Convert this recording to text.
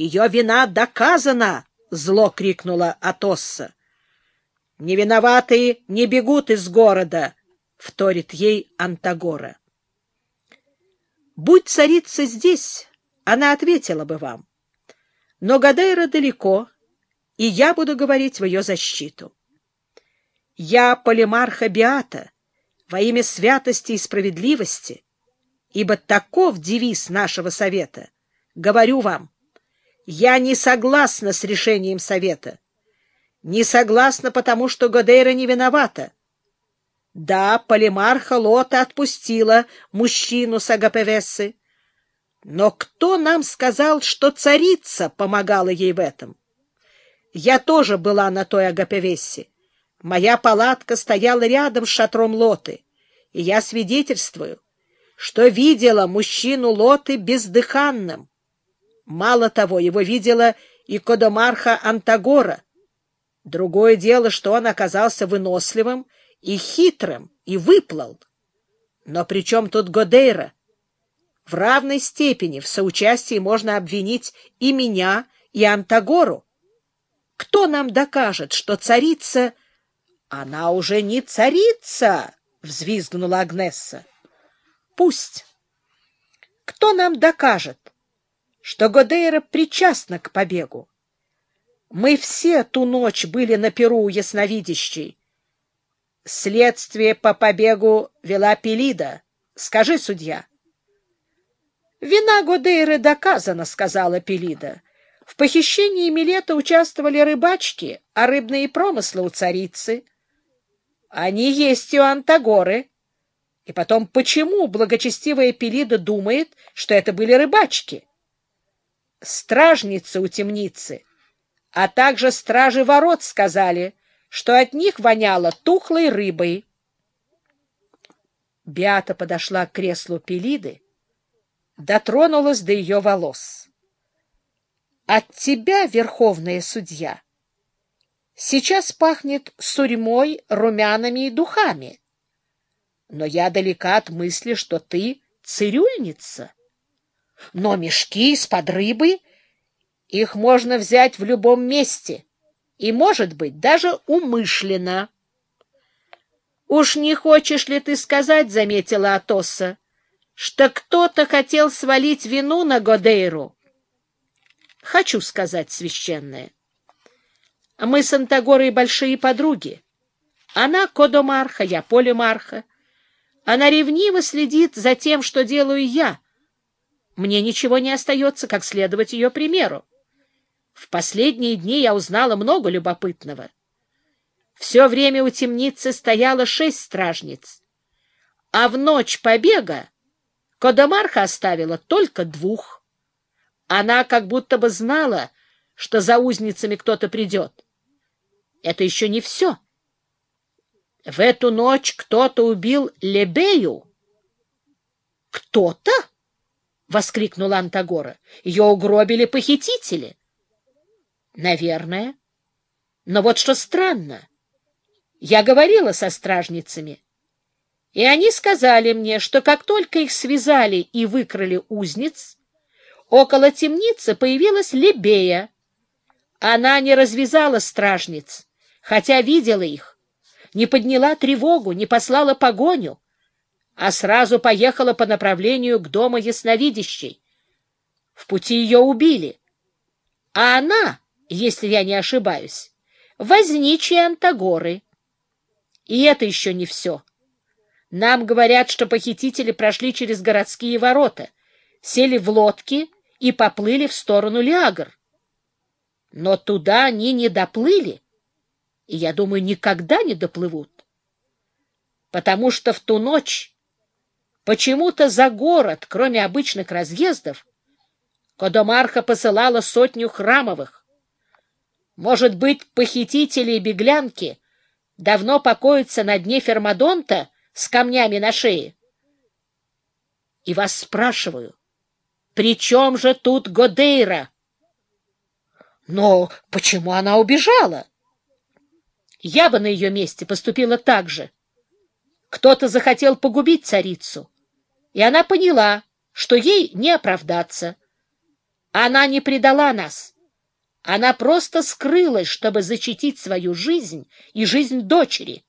Ее вина доказана! — зло крикнула Атосса. — Невиноватые не бегут из города! — вторит ей Антагора. Будь царица здесь, она ответила бы вам. Но Гадейра далеко, и я буду говорить в ее защиту. Я полимарха Биата во имя святости и справедливости, ибо таков девиз нашего совета. Говорю вам, я не согласна с решением совета. Не согласна, потому что Годейра не виновата. Да, полимарха Лота отпустила мужчину с Агапевесы. Но кто нам сказал, что царица помогала ей в этом? Я тоже была на той Агапевессе. Моя палатка стояла рядом с шатром Лоты, и я свидетельствую, что видела мужчину Лоты бездыханным. Мало того, его видела и Кодомарха Антагора. Другое дело, что он оказался выносливым и хитрым, и выплыл. Но при чем тут Годейра? В равной степени в соучастии можно обвинить и меня, и Антагору. Кто нам докажет, что царица... — Она уже не царица! — взвизгнула Агнесса. — Пусть. Кто нам докажет, что Годейра причастна к побегу? Мы все ту ночь были на перу у ясновидящей. Следствие по побегу вела Пелида. Скажи, судья. — Вина Годейры доказана, — сказала Пелида. В похищении Милета участвовали рыбачки, а рыбные промыслы у царицы. Они есть у Антагоры. И потом, почему благочестивая Пелида думает, что это были рыбачки? Стражницы у темницы, а также стражи ворот сказали, что от них воняло тухлой рыбой. Биата подошла к креслу Пелиды, дотронулась до ее волос. От тебя, верховная судья, сейчас пахнет сурьмой, румянами и духами. Но я далека от мысли, что ты цирюльница. Но мешки из-под рыбы, их можно взять в любом месте, и, может быть, даже умышленно. Уж не хочешь ли ты сказать, — заметила Атоса, — что кто-то хотел свалить вину на Годейру? Хочу сказать, священное. Мы с Антагорой большие подруги. Она Кодомарха, я Полимарха. Она ревниво следит за тем, что делаю я. Мне ничего не остается, как следовать ее примеру. В последние дни я узнала много любопытного. Все время у темницы стояло шесть стражниц, а в ночь побега Кодомарха оставила только двух. Она как будто бы знала, что за узницами кто-то придет. Это еще не все. В эту ночь кто-то убил Лебею. «Кто-то?» — воскликнула Антагора. «Ее угробили похитители». «Наверное. Но вот что странно. Я говорила со стражницами, и они сказали мне, что как только их связали и выкрали узниц, Около темницы появилась Лебея. Она не развязала стражниц, хотя видела их, не подняла тревогу, не послала погоню, а сразу поехала по направлению к дому ясновидящей. В пути ее убили. А она, если я не ошибаюсь, возничья Антагоры. И это еще не все. Нам говорят, что похитители прошли через городские ворота, сели в лодки и поплыли в сторону Лиагр. Но туда они не доплыли, и, я думаю, никогда не доплывут. Потому что в ту ночь почему-то за город, кроме обычных разъездов, Кодомарха посылала сотню храмовых. Может быть, похитители и беглянки давно покоятся на дне Фермадонта с камнями на шее? И вас спрашиваю, при чем же тут Годейра? Но почему она убежала? Я бы на ее месте поступила так же. Кто-то захотел погубить царицу, и она поняла, что ей не оправдаться. Она не предала нас. Она просто скрылась, чтобы защитить свою жизнь и жизнь дочери.